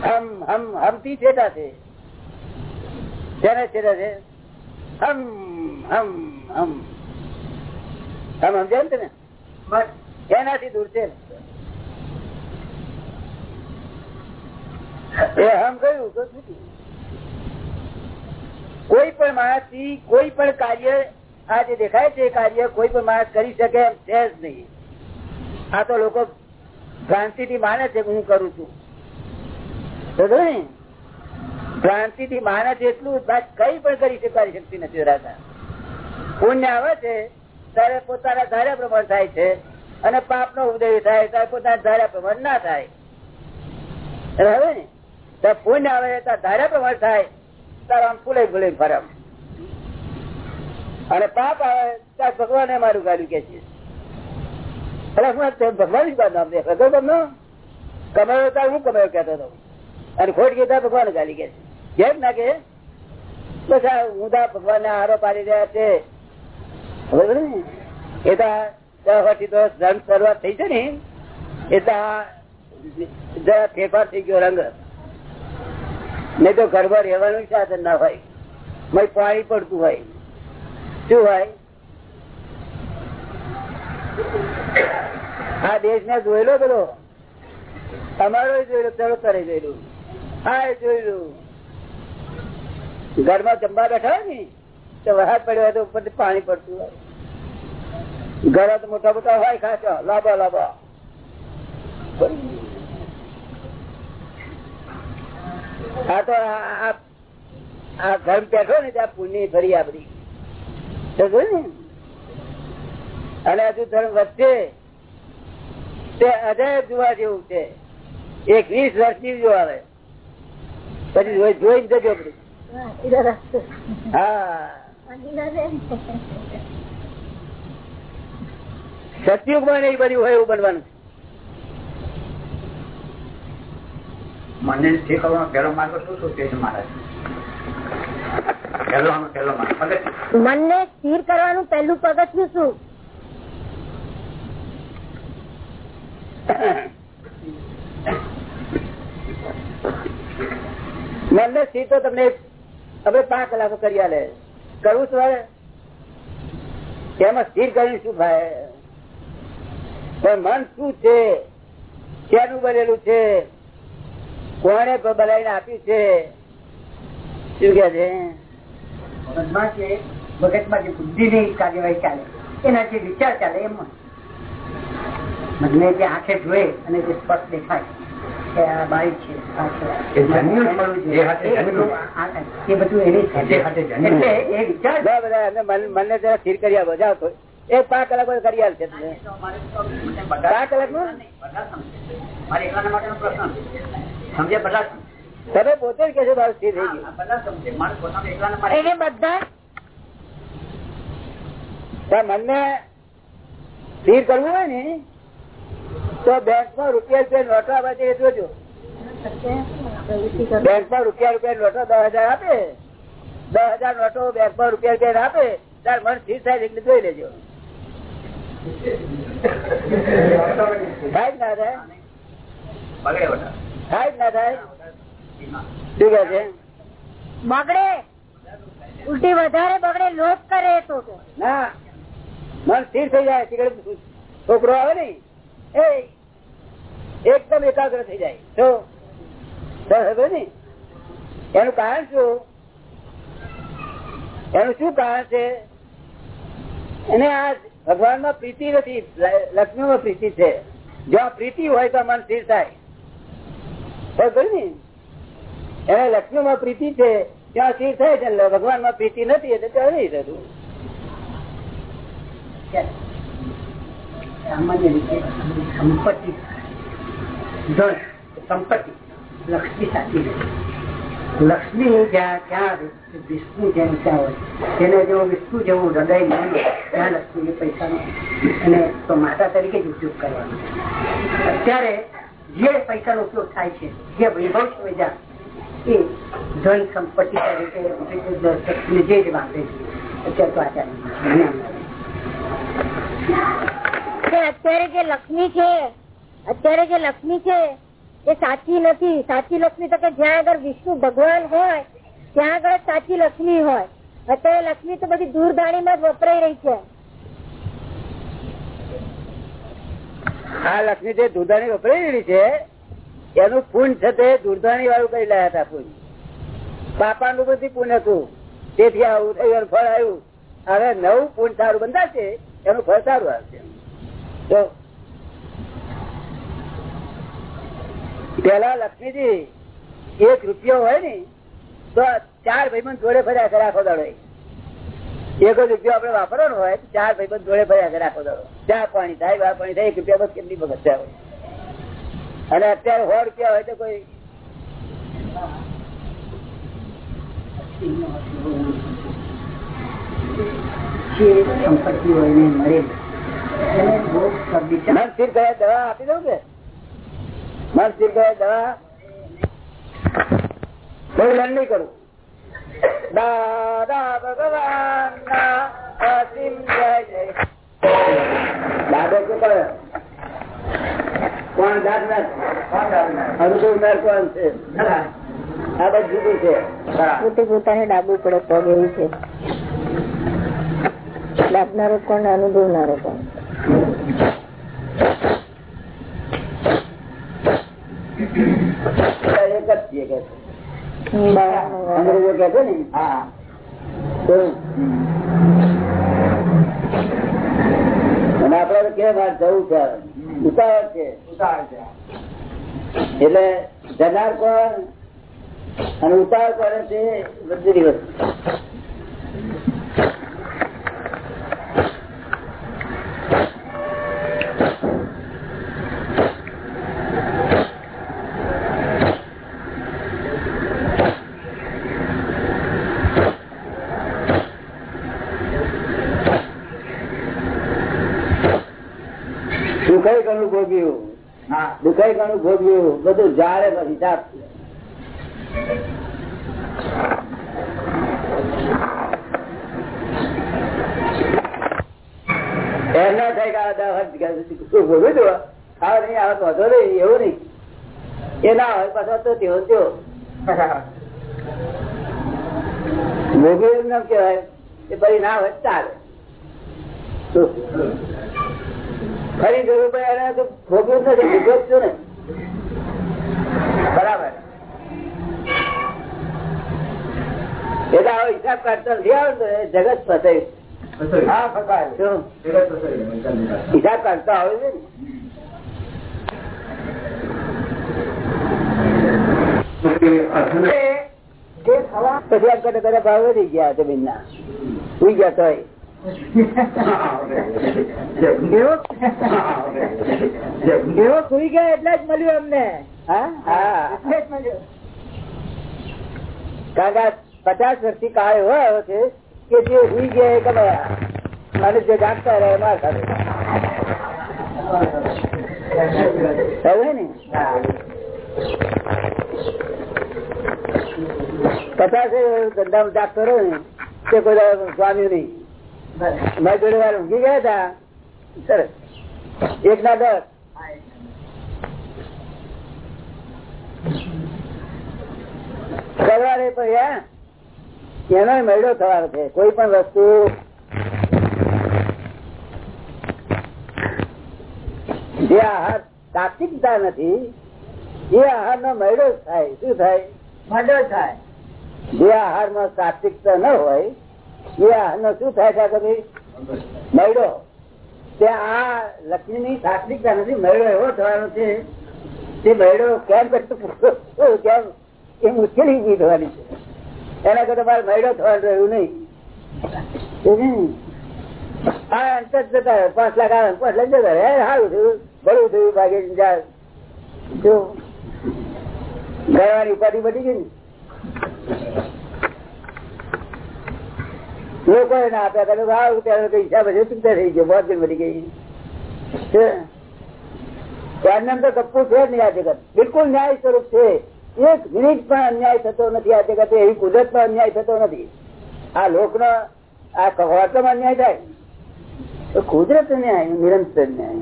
હમ હમ છેટા છે. જેને છેટા છે? હમ હમ હમ. હમ સમજે ને? એનાથી દૂર છે. એ હમ કયું તો છૂટ્યું કોઈ પણ માણસથી કોઈ પણ કાર્ય આ જે દેખાય છે કાર્ય કોઈ પણ માણસ કરી શકે એમ છે જ નહીં. આ તો લોકો ભ્રાંતિ થી માને છે હું કરું છું. ભ્રાંતિ થી છે એટલું કઈ પણ કરી શકાય શકતી નથી રાધા પુણ્ય આવે છે, ત્યારે પોતાના ધાર્યા પ્રમાણ થાય છે. અને પાપ નો ઉદય થાય ત્યારે પોતાના ધાર્યા પ્રમાણ ના થાય. હવે ને પુણ્ય આવે ત્યારે ધાર્યા પ્રમાણ થાય, ત્યારે આમ ફૂલે ફૂલે ફરમ. અને પાપ આવે ત્યારે ભગવાને મારું ગાડ્યું કે છે. ભગવાન જ તમને કમાયો ત્યારે હું કમાયો કેતો હતો. અને ખોટ ગીતા ભગવાન ગાલી કે જેમ ના કે? બસ આ ઊંધા ભગવાન ને હારો પાડી રહ્યા છે. બરોબર ને? એ તો ધન શરૂઆત થઈ છે ને? એ તો જરા ફેરફાર થઈ ગયો રંગ. નહીં તો ઘરમાં રહેવાનું સાધન ના હોય. મય પાણી પડતું હોય. શું હોય? આ દેશ ને જોયેલો બધો તમારો જોયેલો ચલો કરે જોયેલું. હા જોયેલું ઘરમાં જમવા બેઠા ને, તો વરસાદ પડ્યો હોય તો ઉપર પાણી પડતું હોય. ઘર તો મોટા મોટા હોય ખાચા લાંબા લાંબા. આ તો આ ઘર બેઠો ને, ત્યાં પુણ્ય ફરી આપડી અને હજુ ધર્મ વધશે. તે અજય જોવા જેવું છે. એક વીસ વર્ષની જોવા આવે. પછી જોઈ જજો હા સતયુગમાં નહીં બધું હોય એવું બનવાનું. મને સ્થિર કરવાનો પહેલો માર્ગ શું શું છે મનને સ્થિર કરવાનું પહેલું પગથિયું શું? મનને સ્થિર તો તમને હવે પાંચ કલાકો કરી આલે. કરવું શું એમાં સ્થિર કરીને શું થાય? મન શું છે? ક્યાંનું બનેલું છે? કોને બનાવીને આપ્યું છે? શું કે છે? મગજમાં જે મગજમાં જે બુદ્ધિ ની કાર્યવાહી ચાલે, એના જે વિચાર ચાલે, એમાં મનને જે આંખે જોઈ અને જે સ્પષ્ટ દેખાય કે છે છે. એ એ મને જરા સ્થિર કરી આપો જાઓ તો. એક પાંચ કલાક કરી આવશે છે. પાંચ કલાકનું મારે એકલાના માટેનો પ્રશ્ન સમજે બધા તમે પોતે જ કહેશો તારું સ્થિર થઈ ગયું. મારે એને બધા? મનને સ્થિર કરવું હોય ને તો બેંકમાં રૂપિયા રૂપિયા નોટો આપે છે જોજો બેંકમાં રૂપિયા રૂપિયા નોટો દસ હજાર આપે. દસ હજાર નોટો બેંકમાં રૂપિયા રૂપિયા આપે. ત્યારે મન સ્થિર થાય એટલે જોઈ લેજો. થાય ના થાય? થાય. ના થાય? શું કે છે? બગડે. ઉલટી વધારે બગડે લોટ કરે તો ના. મન સ્થિર થઈ જાય. છોકરો આવે ને એ એકદમ એકાગ્ર થઈ જાય. તો એનું કારણ શું? એનું શું કારણ છે? એને આ ભગવાનમાં પ્રીતિ નથી લક્ષ્મી માં પ્રીતિ છે. જ્યાં પ્રીતિ હોય તો મન સ્થિર થાય. ને? એને લક્ષ્મી માં પ્રીતિ છે, ત્યાં સ્થિર થાય છે ભગવાનમાં પ્રીતિ નથી, એટલે ત્યાં નહીં થતું સામાન્ય રીતે સંપત્તિ ધન, સંપત્તિ, લક્ષ્મી સાચી લક્ષ્મી જ્યાં ક્યાં વિષ્ણુ જેમ ત્યાં હોય. તેને જેવો વિષ્ણુ જેવું હૃદય નહીં ત્યાં લક્ષ્મી પૈસાનો અને તો માતા તરીકે જ ઉપયોગ કરવાનો. અત્યારે જે પૈસાનો ઉપયોગ થાય છે, જે વૈભવ છે બીજા એ ધન, સંપત્તિ તરીકે જે જ વાપરે છે, અત્યારે તો આચાર્ય અત્યારે જે લક્ષ્મી છે, અત્યારે જે લક્ષ્મી છે, એ સાચી નથી. સાચી લક્ષ્મી તો કે જ્યાં આગળ વિષ્ણુ ભગવાન હોય, ત્યાં આગળ સાચી લક્ષ્મી હોય. અત્યારે લક્ષ્મી તો બધી દૂરદાણીમાં જ વપરાઈ રહી છે. આ લક્ષ્મી જે દૂધાણી રહી છે, એનું પૂન છે તે દૂરધાણી વાળું કઈ લાયા હતા પૂન બાપા નું બધી પૂન હતું. તેથી આવું થયું ફળ આવ્યું. હવે નવું પૂન સારું બંધાશે, એનું ફળ સારું આવશે. પેલા લક્ષ્મીજી એક રૂપિયો હોય ને, તો ચાર ભાઈબંધ જોડે ફર્યા કરે આખો એક જ રૂપિયો આપડે વાપરવાનો હોય ચાર ભાઈબંધ જોડે ફર્યા કરે આખો દાડો. ચા પાણી થાય વા પાણી થાય, એક રૂપિયા બસ કેટલી વખત હોય. અને અત્યારે સો રૂપિયા હોય તો કોઈ સંપત્તિ હોય ને મળે. મન નહીં કરું. દાદા ભગવાન ના જય જય દાદો કે કોણ કોણ છે? આ બધું છે. પોતે પડે પગ એવું છે. ડાબનારો કોણ, અનુભવનારો કોણ એક જ છીએ કે છે. અંગ્રેજો કે છે ને હા અને આપડે કે આ જવું છે ઉતાવળ છે. ઉતાવળ છે એટલે જનાર કોણ અને ઉતાવળ કરે છે બધી દિવસ ભોગ્યું દુખાઈ ઘણું ભોગ્યું બધું જાડે પછી હિસાબ એમ ના થાય કે આ શું ભોગવ્યું તું? આવો નહીં આવો તો વાંધો નહીં એવું નહીં. એ ના હોય પાછો તો તેવો તેવો ભોગવ્યું એમ ના કહેવાય. એ પછી ના હોય ચાલે. જરૂર પડે એને તો ભોગવું નથી ભોગવ્યું છું ને. બરાબર. એટલે આવો હિસાબ કાઢતો નથી આવડતો એ જગત ફસાયું હિસાબ કાઢતો આવે છે ને. પછી એમ કરતા ભાવ વધી ગયા જમીન ના ઉઈ ગયા તોય. એવો સુઈ ગયા એટલે જ મળ્યું અમને. કારણ કે પચાસ વર્ષથી કાળ એવો આવ્યો છે કે જે સુઈ ગયા એ કમાયા અને જે જાગતા રહે એમાં ખાતે પચાસ ધંધામાં જાગતો રહ્યો ને તે કોઈ સ્વામી નહીં. મારી જોડે વાર ઊંઘી ગયા હતા? સરસ. એક ના દસ. સવારે પણ એનો મેળો થવાનો છે. કોઈ પણ વસ્તુ જે આહાર સાત્વિકતા નથી એ આહાર નો મેળો થાય. શું થાય? મેળો થાય. જે આહારમાં સાત્વિકતા ન હોય શું થાય મુશ્કેલી થવાની છે. એના કરતા મારે મેળો થવાનું રહ્યું નહીં. અંતર જતા પાંચ લાખ આવે પાંચ લાખ જતા રહે. સારું થયું. બળું થયું, ભાગે જાય. જો ગયવાની ઉપાધિ બધી ગઈ ને? લોકો એને આપ્યા કરે સારું ત્યારે હિસાબ ચૂકતા થઈ ગયો? બહુ બધી ગઈ. એમને એમ છે જ જગત. બિલકુલ ન્યાય સ્વરૂપ છે. એક મિનિટ પણ અન્યાય થતો નથી આ જગતે. એવી કુદરત પણ અન્યાય થતો નથી. આ લોક નો આ કવાટમાં અન્યાય થાય. કુદરત ન્યાય, નિરંતર ન્યાય.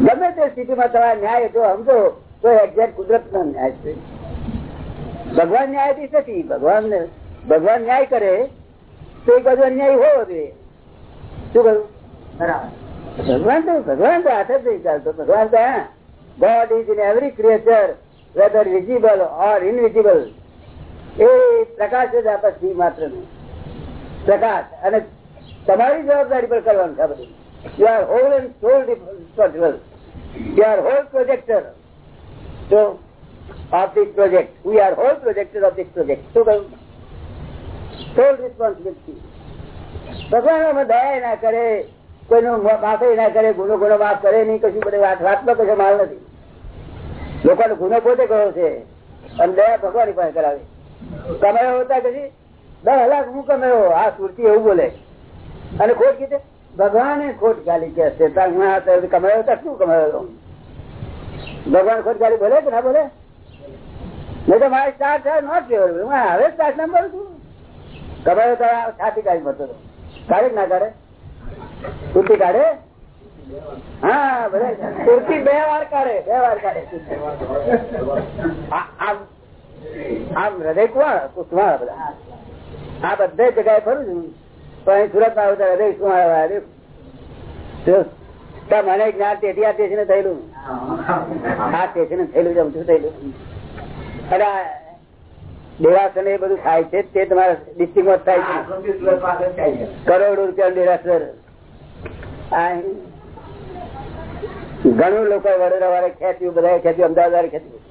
ગમે તે સ્થિતિમાં તમારા ન્યાય જો સમજો, તો એક્ઝેક્ટ કુદરત નો ન્યાય છે. ભગવાન ન્યાયાધીશ નથી. ભગવાન ભગવાન ન્યાય કરે તો એક બાજુ અન્યાય હોવો જોઈએ. શું કહ્યું? ભગવાન તો ભગવાન તો હાથ જ ચાલતો. ભગવાન તો, હા God is in every creature whether visible or invisible એ પ્રકાશ જ આપે છે માત્ર પ્રકાશ. અને તમારી જવાબદારી પર કરવાનું છે બધું. You are whole and sole responsible you are whole projector of of project we are whole projector of this project. શું કહ્યું? Sole રિસ્પોન્સિબિલિટી ભગવાન અમે દયા ના કરે, કોઈનું માફે ના કરે, ગુનો ગુનો માફ કરે નહીં, કશું વાત વાતમાં કશો માલ નથી. લોકોનો ગુનો પોતે કર્યો છે, અને દયા ભગવાન પાસે કરાવે. કમાયો હોતા કશી દસ લાખ હું કમાયો, આ સુરતી એવું બોલે. અને ખોટ કીધે? ભગવાને ખોટ ગાલી કે છે કમાયો હતા શું કમાયો ભગવાન ખોટ ગાલી બોલે કે ના બોલે? નહીં તો મારે સ્ટાર્ટ થાય નોટ ફેવરેબલ હવે સ્ટાર્ટ ના બોલું છું. કમાયો તો છાતી કાઢી હતો. કાઢે ના કાઢે? કુર્તી કાઢે? હા બધા કુર્તી બે વાર કાઢે. બે વાર કાઢે આમ હૃદય કુવા કુસવા બધા. આ બધા જગ્યાએ ફરું છું. પણ સુરતમાં આવતા હૃદય કુવા મને જ્ઞાન તેથી આ સ્ટેશન થયેલું. આ સ્ટેશન થયેલું જમતું થયેલું. અને દેરાસર એ બધું થાય છે, તે તમારા ડિસ્ટ્રિક્ટ થાય છે. કરોડો રૂપિયા દેરાસર ઘણું લોકો વડોદરા વાળે ખેંચ્યું બધા ખેંચ્યું અમદાવાદ ખેંચ્યું.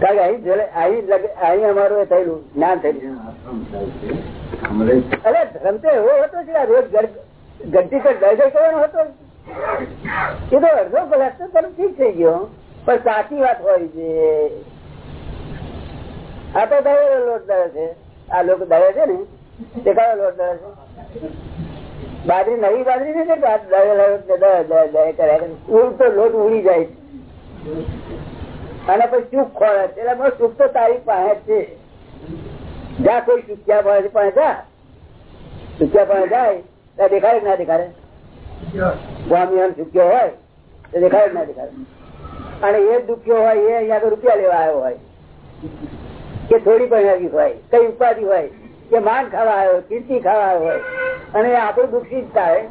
કારણ કે અહીં અહીં અમારું એ થયેલું, જ્ઞાન થયેલું. અરે ધર્મ તો એવો હતો છે રોજ ગડતી પર કરવાનો હતો. એ તો અડધો કલાક તો ઠીક થઈ ગયો. પણ સાચી વાત હોય છે. આ તો દળેલો લોટ દળે છે. આ લોકો દવે છે ને? તે કયો લોટ દળે છે? બાજરી નવી બાજરી ને ઉડતો લોટ ઉડી જાય અને પછી ચૂક ખોળે એટલે ચૂક તો તારી પાસે છે. જા, કોઈ ચૂક્યા પાસે પાસે જા. ચૂક્યા પાસે જાય. ત્યાં દેખાડે ના દેખાડે? સ્વામી ચૂક્યો હોય, તો દેખાડે ના દેખાડે? અને એ દુખ્યો હોય, એ અહીંયા રૂપિયા લેવા આવ્યો હોય. કે થોડી પણ હોય, કઈ ઉપાધિ હોય, કે માન ખાવા આવ્યો, કીર્તિ ખાવા આવ્યો હોય, અને આપણું દુઃખી જ થાય,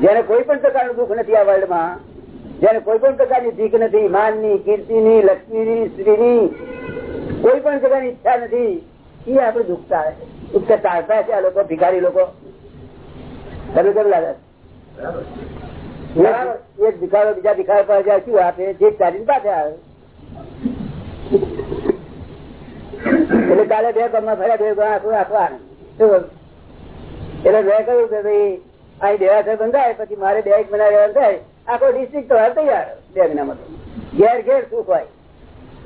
જેને કોઈ પણ પ્રકારનું દુઃખ નથી આ વર્લ્ડમાં જેને કોઈ પણ પ્રકારની ભીખ નથી માનની કીર્તિ ની લક્ષ્મી ની સ્ત્રી ની કોઈ પણ પ્રકારની ઈચ્છા નથી, એ આપડે દુખતા થાય દુઃખ ટાળતા છે આ લોકો, ભિખારી લોકો. તમે કેમ લાગે? એક ભિખારો બીજા ભિખારો પાસે શું આપે? જે ચાલીને પાસે આવે. એટલે કાલે બે ગામમાં ફર્યા, બે આખું રાખવા એટલે મેં કહ્યું કે ભાઈ, અહીં દેવાસર બંધાય, પછી મારે બે એક મહિના રહેવાનું થાય. આખો ડિસ્ટ્રિક્ટ તો તૈયાર બે મહિનામાં ઘેર ઘેર સુખ હોય.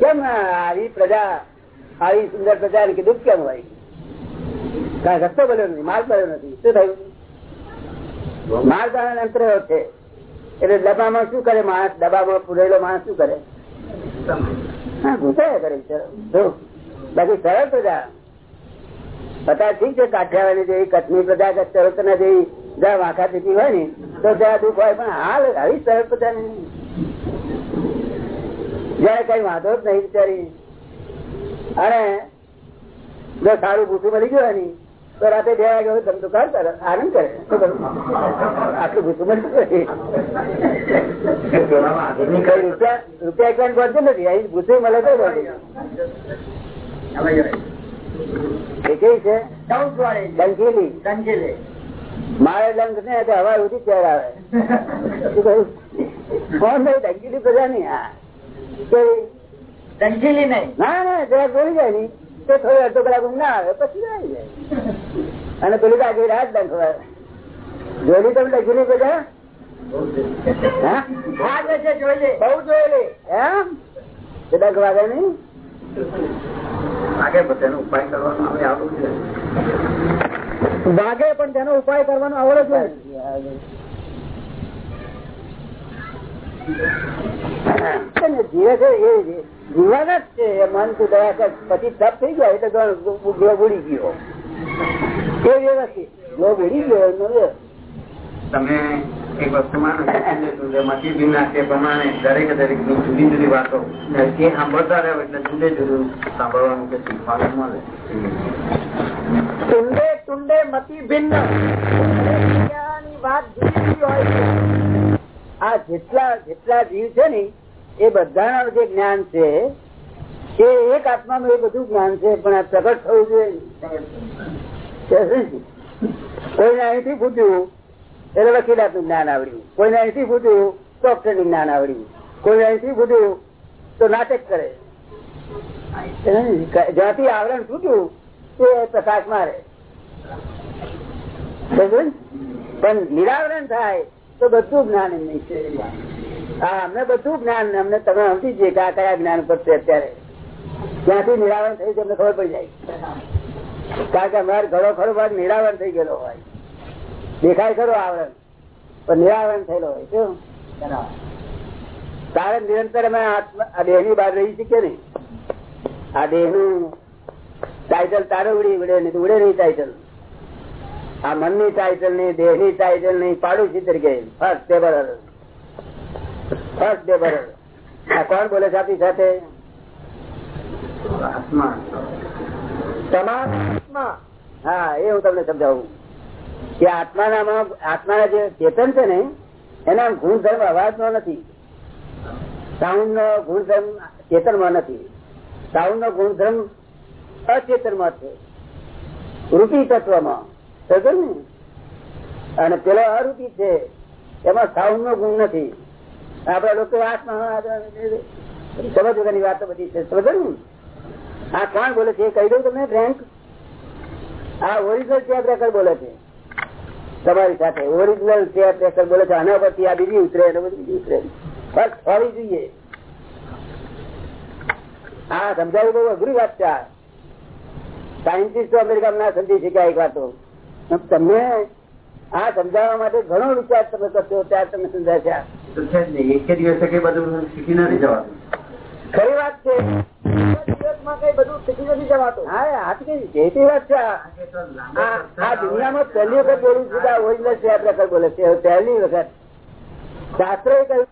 કેમ આવી પ્રજા, આવી સુંદર પ્રજા ને કીધું કેમ હોય? કઈ રસ્તો બન્યો નથી, માર્ગ બન્યો નથી. શું થયું? માર્ગ અંતર છે. એટલે ડબ્બામાં શું કરે માણસ? ડબ્બામાં પૂરેલો માણસ શું કરે? હા કરે બિચારો. બાકી સરળ પ્રજા. બધા ઠીક છે કાઠિયાવાડી જેવી કચ્છની પ્રજા કે ચરોતના જેવી જ્યાં વાંખા થતી હોય ને તો ત્યાં દુઃખ હોય પણ હાલ આવી સરળ પ્રજા જયારે કઈ વાંધો જ નહીં બિચારી. અને જો સારું ભૂસું મળી ગયું ને તો રાતે બે વાગે તો કર આનંદ કરે. આટલું ભૂસું મળતું રૂપિયા રૂપિયા એક ગોળતું નથી અહીં ભૂસું મળે તો મારે ડંક ને હવા ઉધી ચેર આવે કોણ ભાઈ ડંકીલી પ્રજા નહીં? ડંકીલી નહીં. ના ના જરા બોલી જાય નઈ તો થોડી અડધો કલાક ના આવે પછી આવી જાય. અને પેલી કાકી રાત ડંક જોયેલી તમે ડંકીલી પ્રજા બહુ જોયેલી. એમ? ડંખ વાગે ઉપાય કરવાનો વાગે પણ તેનો ઉપાય કરવાનો આવડે છે જીવે છે એ જીવાના જ છે મન તું દયા પછી તપ થઈ ગયા એટલે ગ્લોબ ઉડી ગયો. એ વ્યવસ્થિત. ગ્લોબ ઉડી ગયો તમે એક વસ્તુ માનો કે જુદે જુદે મતી ભિન્ના તે પ્રમાણે દરેક દરેકની જુદી જુદી વાતો. એ સાંભળતા રહ્યો એટલે જુદે જુદું સાંભળવાનું કે શીખવાનું મળે. ટુંડે ટુંડે મતી ભિન્ન. વાત જુદી જુદી હોય છે. આ જેટલા જેટલા જીવ છે ને એ બધાના જે જ્ઞાન છે એ એક આત્માનું એ બધું જ્ઞાન છે પણ આ પ્રગટ થવું જોઈએ. કોઈને અહીંથી પૂછ્યું એટલે વકીલાતનું જ્ઞાન આવડ્યું. કોઈને અહીંથી પૂછ્યું ડોક્ટરનું જ્ઞાન આવડ્યું. કોઈને અહીંથી પૂછ્યું, તો નાટક કરે. જ્યાંથી આવરણ છૂટ્યું તે પ્રકાશ સમજ્યું? પણ નિરાવરણ થાય, તો બધું જ્ઞાન એમને છે. હા, અમને બધું જ્ઞાન, અમને તમે સમજી જઈએ કે આ કયા જ્ઞાન પર છે અત્યારે. ત્યાંથી નિરાવરણ થયું છે, અમને ખબર પડી જાય. કારણ કે અમારે ઘણો ખરો ભાગ નિરાવરણ થઈ ગયેલો હોય. દેખાય ખરો આવરણ. પણ નિરાવરણ થયેલો હોય શું કારણ નિરંતર અમે આ દેહની બહાર રહી શકીએ ને આ દેહનું ટાઇટલ તારે ઉડી ઉડે નહીં ઉડે નહીં ટાઇટલ આ મનની ટાઇટલ નહીં દેહની ટાઇટલની પાડોશી તરીકે ફર્સ્ટ ટેબલ ફર્સ્ટ ટેબલ આ કોણ બોલે છે આપણી સાથે? આત્મા. તમામ? હા એ હું તમને સમજાવું. કે આત્માનામાં, આત્માના જે ચેતન છે ને, એના ગુણધર્મ અવાજ નો નથી. સાઉન્ડ નો ગુણધર્મ ચેતનમાં નથી. સાઉન્ડ નો ગુણધર્મ અચેતનમાં છે. રૂપી તત્વમાં. સમજો ને? અને પેલો અરૂપી છે, એમાં સાઉન્ડ નો ગુણ નથી. આપડા લોકો આત્મા સમજ વગરની વાતો બધી છે. સમજ ને? આ કોણ બોલે છે કહી દઉં તમને ફ્રેન્ક આ ઓરિજિનલ ચેપ રેકર બોલે છે. તમારી સાથે ઓરિજિનલ ટેપ રેકર્ડ બોલે છે આના પરથી આ બીજી ઉતરે અને બીજી ઉતરે. બસ હોવી જોઈએ. હા સમજાવું બહુ અઘરી વાત છે સાયન્ટિસ્ટો અમેરિકામાં ના સમજી શક્યા એક વાતો. તમને આ સમજાવવા માટે ઘણો વિચાર તમે કરશો ત્યારે તમે સમજાય છે છે એક દિવસે કઈ બધું શીખી નથી જવાનું. ખરી વાત છે. દિવસમાં કઈ બધું શીખી છે. આ. દુનિયામાં પહેલી વખત બોલી છું હોય આ ઓરિજિનલ ટેપ રેકર્ડ બોલે છે. પહેલી વખત. શાસ્ત્રોએ કહ્યું